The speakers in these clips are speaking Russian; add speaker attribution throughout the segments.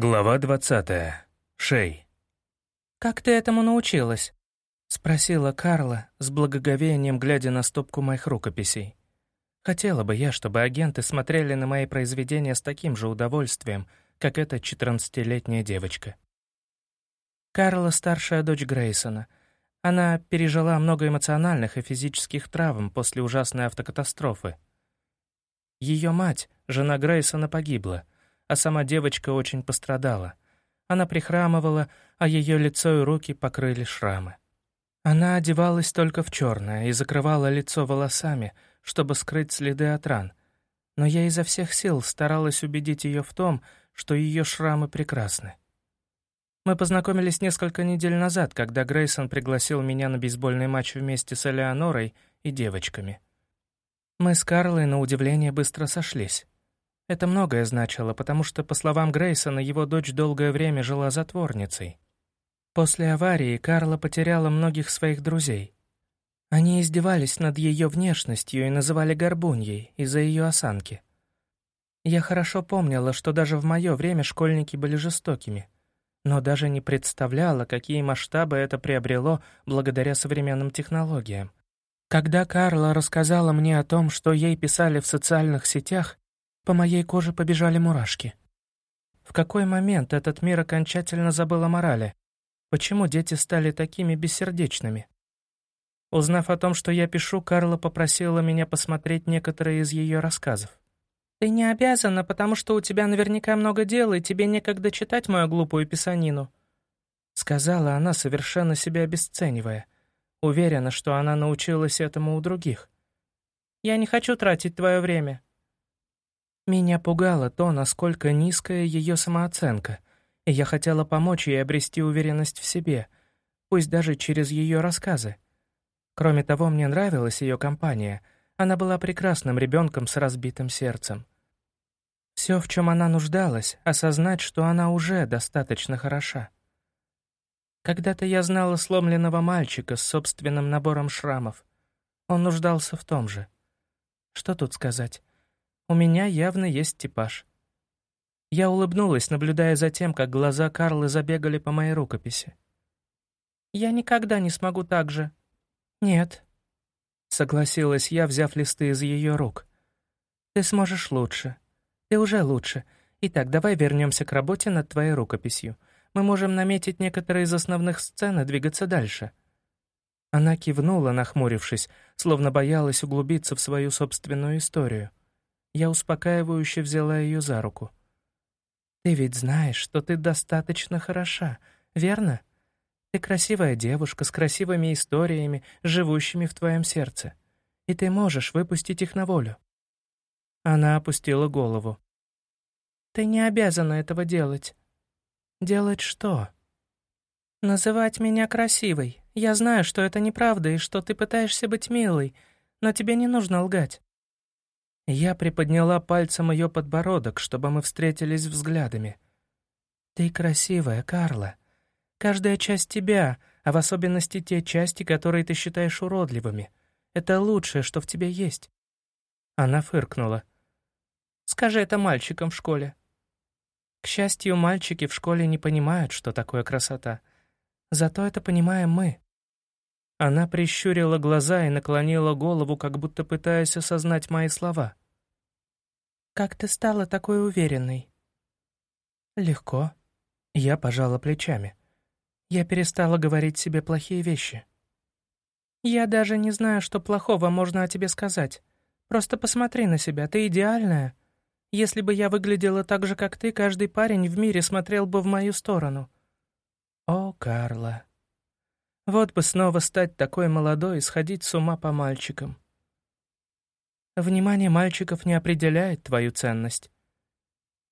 Speaker 1: Глава двадцатая. Шей.
Speaker 2: «Как ты этому научилась?» — спросила Карла, с благоговением глядя на стопку моих рукописей. Хотела бы я, чтобы агенты смотрели на мои произведения с таким же удовольствием, как эта четырнадцатилетняя девочка. Карла — старшая дочь Грейсона. Она пережила много эмоциональных и физических травм после ужасной автокатастрофы. Ее мать, жена Грейсона, погибла — а сама девочка очень пострадала. Она прихрамывала, а ее лицо и руки покрыли шрамы. Она одевалась только в черное и закрывала лицо волосами, чтобы скрыть следы от ран. Но я изо всех сил старалась убедить ее в том, что ее шрамы прекрасны. Мы познакомились несколько недель назад, когда Грейсон пригласил меня на бейсбольный матч вместе с Элеонорой и девочками. Мы с Карлой, на удивление, быстро сошлись. Это многое значило, потому что, по словам Грейсона, его дочь долгое время жила затворницей. После аварии Карла потеряла многих своих друзей. Они издевались над ее внешностью и называли горбуньей из-за ее осанки. Я хорошо помнила, что даже в мое время школьники были жестокими, но даже не представляла, какие масштабы это приобрело благодаря современным технологиям. Когда Карла рассказала мне о том, что ей писали в социальных сетях, по моей коже побежали мурашки. В какой момент этот мир окончательно забыл о морали? Почему дети стали такими бессердечными? Узнав о том, что я пишу, Карла попросила меня посмотреть некоторые из ее рассказов. «Ты не обязана, потому что у тебя наверняка много дел, и тебе некогда читать мою глупую писанину», — сказала она, совершенно себя обесценивая. Уверена, что она научилась этому у других. «Я не хочу тратить твое время. Меня пугало то, насколько низкая ее самооценка, и я хотела помочь ей обрести уверенность в себе, пусть даже через ее рассказы. Кроме того, мне нравилась ее компания, она была прекрасным ребенком с разбитым сердцем. Все, в чем она нуждалась, осознать, что она уже достаточно хороша. Когда-то я знала сломленного мальчика с собственным набором шрамов. Он нуждался в том же. Что тут сказать? У меня явно есть типаж. Я улыбнулась, наблюдая за тем, как глаза Карлы забегали по моей рукописи. «Я никогда не смогу так же». «Нет», — согласилась я, взяв листы из ее рук. «Ты сможешь лучше. Ты уже лучше. Итак, давай вернемся к работе над твоей рукописью. Мы можем наметить некоторые из основных сцен и двигаться дальше». Она кивнула, нахмурившись, словно боялась углубиться в свою собственную историю. Я успокаивающе взяла ее за руку. «Ты ведь знаешь, что ты достаточно хороша, верно? Ты красивая девушка с красивыми историями, живущими в твоем сердце. И ты можешь выпустить их на волю». Она опустила голову. «Ты не обязана этого делать». «Делать что?» «Называть меня красивой. Я знаю, что это неправда и что ты пытаешься быть милой, но тебе не нужно лгать. Я приподняла пальцем ее подбородок, чтобы мы встретились взглядами. «Ты красивая, Карла. Каждая часть тебя, а в особенности те части, которые ты считаешь уродливыми. Это лучшее, что в тебе есть». Она фыркнула. «Скажи это мальчикам в школе». К счастью, мальчики в школе не понимают, что такое красота. Зато это понимаем мы. Она прищурила глаза и наклонила голову, как будто пытаясь осознать мои слова. «Как ты стала такой уверенной?» «Легко». Я пожала плечами. Я перестала говорить себе плохие вещи. «Я даже не знаю, что плохого можно о тебе сказать. Просто посмотри на себя, ты идеальная. Если бы я выглядела так же, как ты, каждый парень в мире смотрел бы в мою сторону». «О, Карла, вот бы снова стать такой молодой и сходить с ума по мальчикам. Внимание мальчиков не определяет твою ценность.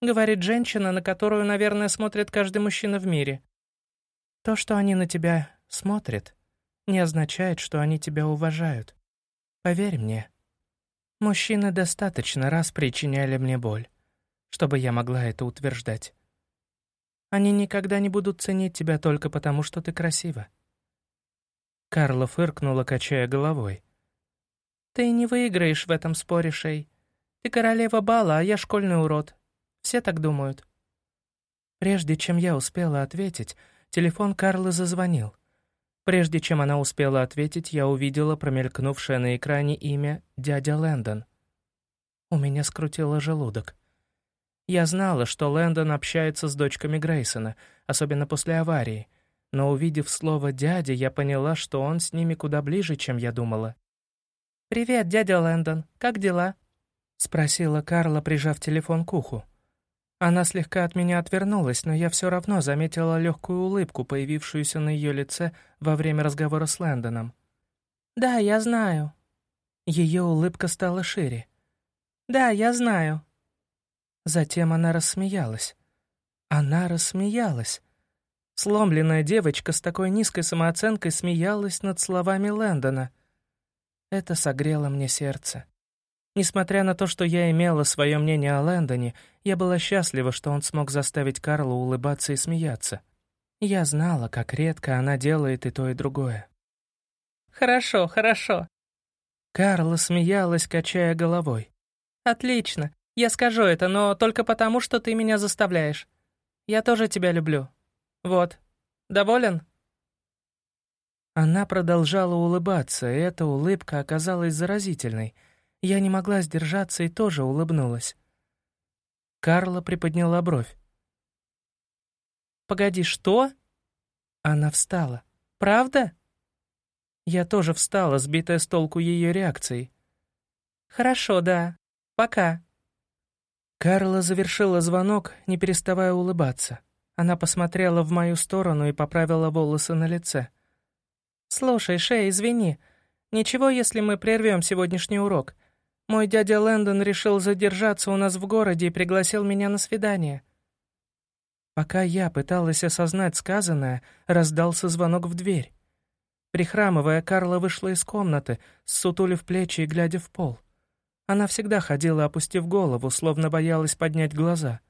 Speaker 2: Говорит женщина, на которую, наверное, смотрит каждый мужчина в мире. То, что они на тебя смотрят, не означает, что они тебя уважают. Поверь мне. Мужчины достаточно раз причиняли мне боль, чтобы я могла это утверждать. Они никогда не будут ценить тебя только потому, что ты красива. Карла фыркнула, качая головой. «Ты не выиграешь в этом споре, Шей. Ты королева бала, а я школьный урод. Все так думают». Прежде чем я успела ответить, телефон Карлы зазвонил. Прежде чем она успела ответить, я увидела промелькнувшее на экране имя «Дядя Лэндон». У меня скрутило желудок. Я знала, что Лэндон общается с дочками Грейсона, особенно после аварии, но увидев слово «дядя», я поняла, что он с ними куда ближе, чем я думала. «Привет, дядя Лэндон, как дела?» — спросила Карла, прижав телефон к уху. Она слегка от меня отвернулась, но я все равно заметила легкую улыбку, появившуюся на ее лице во время разговора с Лэндоном. «Да, я знаю». Ее улыбка стала шире. «Да, я знаю». Затем она рассмеялась. Она рассмеялась. Сломленная девочка с такой низкой самооценкой смеялась над словами Лэндона. Это согрело мне сердце. Несмотря на то, что я имела свое мнение о Лэндоне, я была счастлива, что он смог заставить Карлу улыбаться и смеяться. Я знала, как редко она делает и то, и другое. «Хорошо, хорошо». Карла смеялась, качая головой. «Отлично. Я скажу это, но только потому, что ты меня заставляешь. Я тоже тебя люблю. Вот. Доволен?» Она продолжала улыбаться, и эта улыбка оказалась заразительной — я не могла сдержаться и тоже улыбнулась. Карла приподняла бровь. «Погоди, что?» Она встала. «Правда?» Я тоже встала, сбитая с толку ее реакцией. «Хорошо, да. Пока». Карла завершила звонок, не переставая улыбаться. Она посмотрела в мою сторону и поправила волосы на лице. «Слушай, Шей, извини. Ничего, если мы прервем сегодняшний урок. Мой дядя Лэндон решил задержаться у нас в городе и пригласил меня на свидание. Пока я пыталась осознать сказанное, раздался звонок в дверь. Прихрамывая, Карла вышла из комнаты, ссутулив плечи и глядя в пол. Она всегда ходила, опустив голову, словно боялась поднять глаза.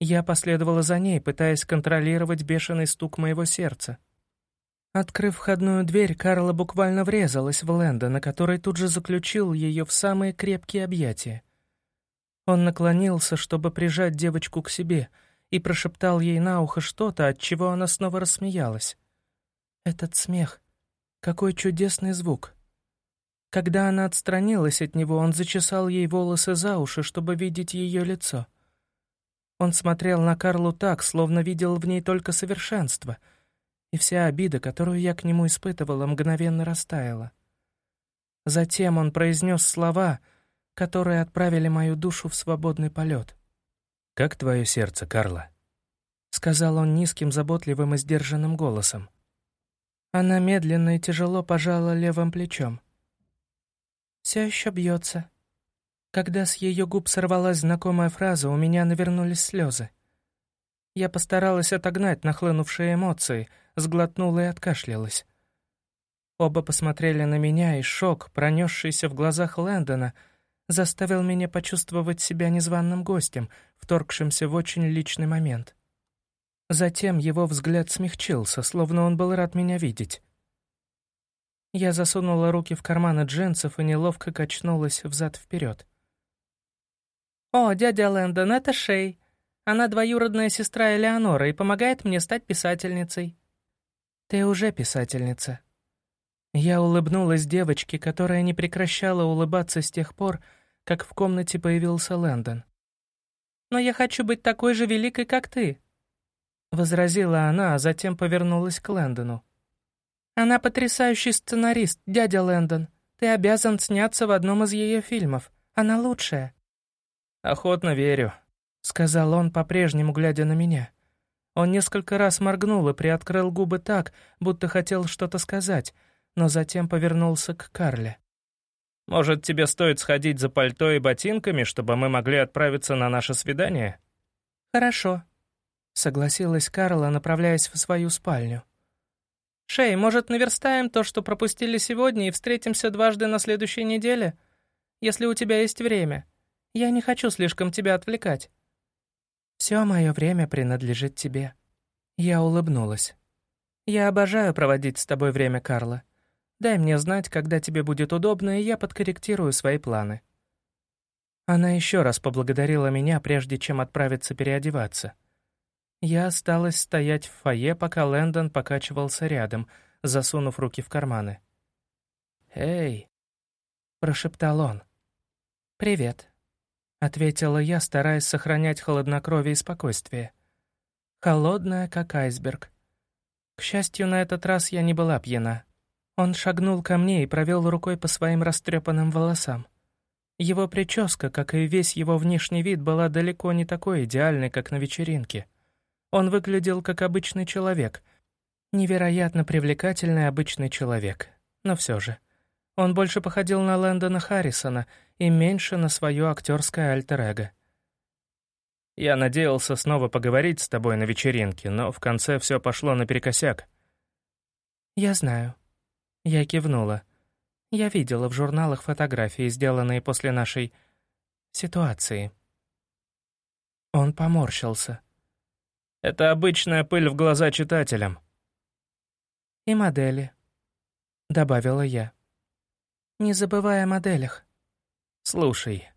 Speaker 2: Я последовала за ней, пытаясь контролировать бешеный стук моего сердца. Открыв входную дверь, Карла буквально врезалась в Лэндона, который тут же заключил ее в самые крепкие объятия. Он наклонился, чтобы прижать девочку к себе, и прошептал ей на ухо что-то, от чего она снова рассмеялась. Этот смех. Какой чудесный звук. Когда она отстранилась от него, он зачесал ей волосы за уши, чтобы видеть ее лицо. Он смотрел на Карлу так, словно видел в ней только совершенство — и вся обида, которую я к нему испытывала, мгновенно растаяла. Затем он произнес слова, которые отправили мою душу в свободный полет.
Speaker 1: «Как твое сердце, Карла?»
Speaker 2: — сказал он низким, заботливым и сдержанным голосом. Она медленно и тяжело пожала левым плечом. «Все еще бьется». Когда с ее губ сорвалась знакомая фраза, у меня навернулись слезы. Я постаралась отогнать нахлынувшие эмоции, сглотнула и откашлялась. Оба посмотрели на меня, и шок, пронесшийся в глазах Лэндона, заставил меня почувствовать себя незваным гостем, вторгшимся в очень личный момент. Затем его взгляд смягчился, словно он был рад меня видеть. Я засунула руки в карманы джинсов и неловко качнулась взад-вперед. «О, дядя Лэндон, это Шей. Она двоюродная сестра Элеонора и помогает мне стать писательницей». «Ты уже писательница». Я улыбнулась девочке, которая не прекращала улыбаться с тех пор, как в комнате появился Лэндон. «Но я хочу быть такой же великой, как ты», — возразила она, а затем повернулась к Лэндону. «Она потрясающий сценарист, дядя Лэндон. Ты обязан сняться в одном из ее фильмов. Она лучшая».
Speaker 1: «Охотно верю», — сказал он, по-прежнему глядя на меня. Он несколько раз моргнул и приоткрыл губы так, будто хотел что-то сказать, но затем повернулся к Карле. «Может, тебе стоит сходить за пальто и ботинками, чтобы мы могли отправиться на наше свидание?»
Speaker 2: «Хорошо», — согласилась Карла, направляясь в свою спальню. «Шей, может, наверстаем то, что пропустили сегодня, и встретимся дважды на следующей неделе? Если у тебя есть время. Я не хочу слишком тебя отвлекать». Все мое время принадлежит тебе». Я улыбнулась. «Я обожаю проводить с тобой время, Карла. Дай мне знать, когда тебе будет удобно, и я подкорректирую свои планы». Она еще раз поблагодарила меня, прежде чем отправиться переодеваться.
Speaker 1: Я осталась стоять в фойе, пока Лэндон покачивался рядом, засунув руки в карманы. «Эй!» — прошептал он. «Привет», — ответила я, стараясь сохранять холоднокровие и спокойствие. Холодная, как айсберг. К счастью, на этот раз я не была пьяна. Он шагнул ко мне и провел рукой по своим растрепанным волосам. Его прическа, как и весь его внешний вид, была далеко не такой идеальной, как на вечеринке. Он выглядел как обычный человек. Невероятно привлекательный обычный человек. Но все же. Он больше походил на Лэндона Харрисона и меньше на свое актерское альтер-эго.
Speaker 2: Я надеялся снова поговорить с тобой на вечеринке, но в конце все пошло наперекосяк.
Speaker 1: Я знаю. Я кивнула. Я видела в журналах фотографии, сделанные после нашей... ситуации. Он поморщился.
Speaker 2: Это обычная пыль в глаза читателям.
Speaker 1: И модели, добавила я. Не забывая о моделях.
Speaker 2: Слушай,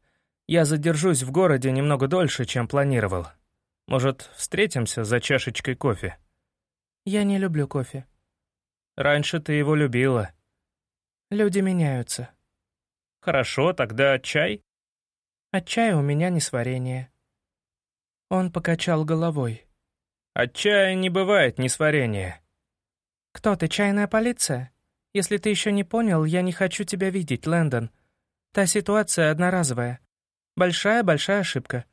Speaker 2: я задержусь в городе немного дольше, чем планировал. Может, встретимся за чашечкой кофе?
Speaker 1: Я не люблю кофе.
Speaker 2: Раньше ты его любила.
Speaker 1: Люди меняются.
Speaker 2: Хорошо, тогда чай?
Speaker 1: От чая у меня несварение. Он покачал головой.
Speaker 2: От чая не бывает несварения.
Speaker 1: Кто ты, чайная полиция? Если ты еще не понял, я не хочу тебя видеть, Лэндон. Та ситуация одноразовая. Большая-большая ошибка.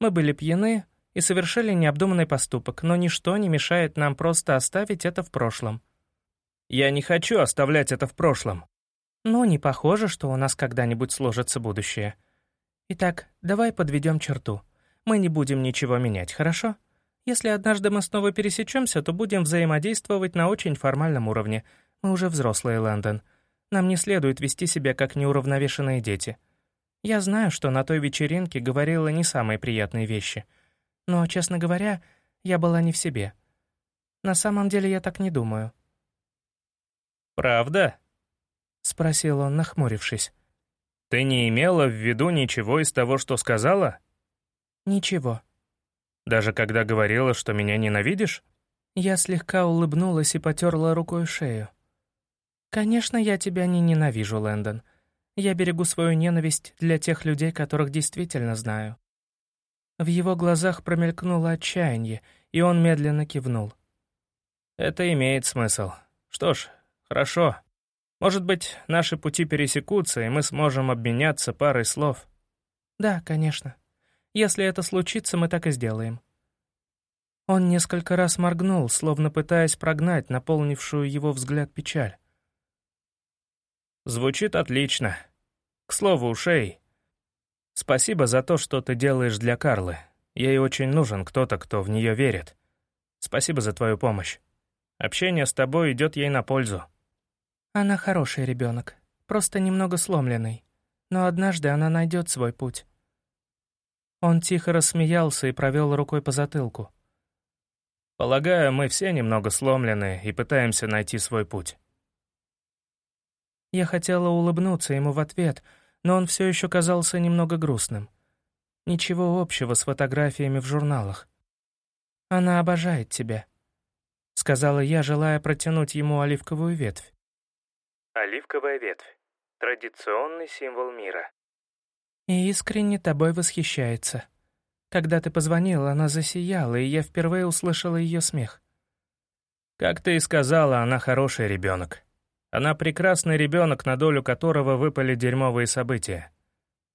Speaker 1: Мы были пьяны и совершили необдуманный поступок, но ничто не мешает нам просто оставить это в прошлом.
Speaker 2: Я не хочу оставлять это в прошлом.
Speaker 1: Ну, не похоже, что у нас когда-нибудь сложится будущее. Итак, давай подведем черту. Мы не будем ничего менять, хорошо? Если однажды мы снова пересечемся, то будем взаимодействовать на очень формальном уровне. Мы уже взрослые, Лэндон. Нам не следует вести себя как неуравновешенные дети. Я знаю, что на той вечеринке говорила не самые приятные вещи. Но, честно говоря, я была не в себе. На самом деле я так не думаю.
Speaker 2: «Правда?»
Speaker 1: — спросил он, нахмурившись.
Speaker 2: «Ты не имела в виду ничего из того, что сказала?»
Speaker 1: «Ничего».
Speaker 2: «Даже когда говорила, что меня ненавидишь?»
Speaker 1: Я слегка улыбнулась и потерла рукой шею. «Конечно, я тебя не ненавижу, Лэндон. Я берегу свою ненависть для тех людей, которых действительно знаю». В его глазах промелькнуло отчаяние, и он медленно кивнул.
Speaker 2: «Это имеет смысл. Что ж, хорошо. Может быть, наши пути пересекутся, и мы сможем обменяться парой слов».
Speaker 1: «Да, конечно. Если это случится, мы так и сделаем». Он несколько раз моргнул, словно пытаясь прогнать наполнившую его взгляд печаль.
Speaker 2: «Звучит отлично. К слову, Шей, спасибо за то, что ты делаешь для Карлы. Ей очень нужен кто-то, кто в нее верит. Спасибо за твою помощь. Общение с тобой идет ей на пользу».
Speaker 1: Она хороший ребенок, просто немного сломленный. Но однажды она найдет свой путь. Он тихо рассмеялся и провел рукой по затылку.
Speaker 2: «Полагаю, мы все немного сломлены и пытаемся найти свой путь».
Speaker 1: Я хотела улыбнуться ему в ответ, но он все еще казался немного грустным. Ничего общего с фотографиями в журналах. «Она обожает тебя», — сказала я, желая протянуть ему оливковую ветвь.
Speaker 2: Оливковая ветвь. Традиционный символ мира.
Speaker 1: И искренне тобой восхищается. Когда ты позвонила, она засияла, и я впервые услышала ее смех.
Speaker 2: Как ты и сказала, она хороший ребенок. Она прекрасный ребенок, на долю которого выпали дерьмовые события.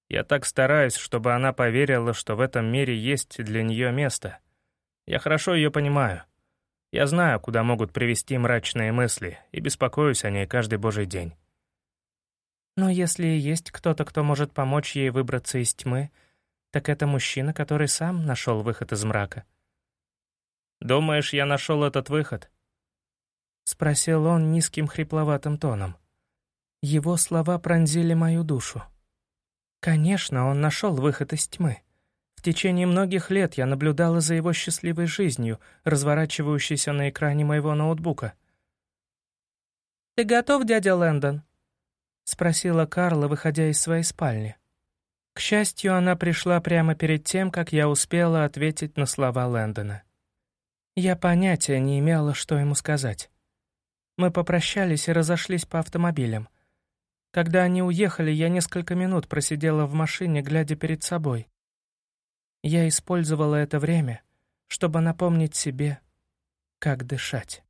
Speaker 2: Я так стараюсь, чтобы она поверила, что в этом мире есть для нее место. Я хорошо ее понимаю. Я знаю, куда могут привести мрачные мысли, и беспокоюсь о ней каждый божий день.
Speaker 1: Но если есть кто-то, кто может помочь ей выбраться из тьмы, так это мужчина, который сам нашел выход из мрака.
Speaker 2: «Думаешь, я нашел этот выход?»
Speaker 1: — спросил он низким хрипловатым тоном. Его слова пронзили мою душу. Конечно, он нашел выход из тьмы. В течение многих лет я наблюдала за его счастливой жизнью, разворачивающейся на экране моего ноутбука. «Ты готов, дядя Лэндон?» — спросила Карла, выходя из своей спальни. К счастью, она пришла прямо перед тем, как я успела ответить на слова Лэндона. Я понятия не имела, что ему сказать. Мы попрощались и разошлись по автомобилям. Когда они уехали, я несколько минут просидела в машине, глядя перед собой. Я использовала это время, чтобы напомнить себе, как дышать.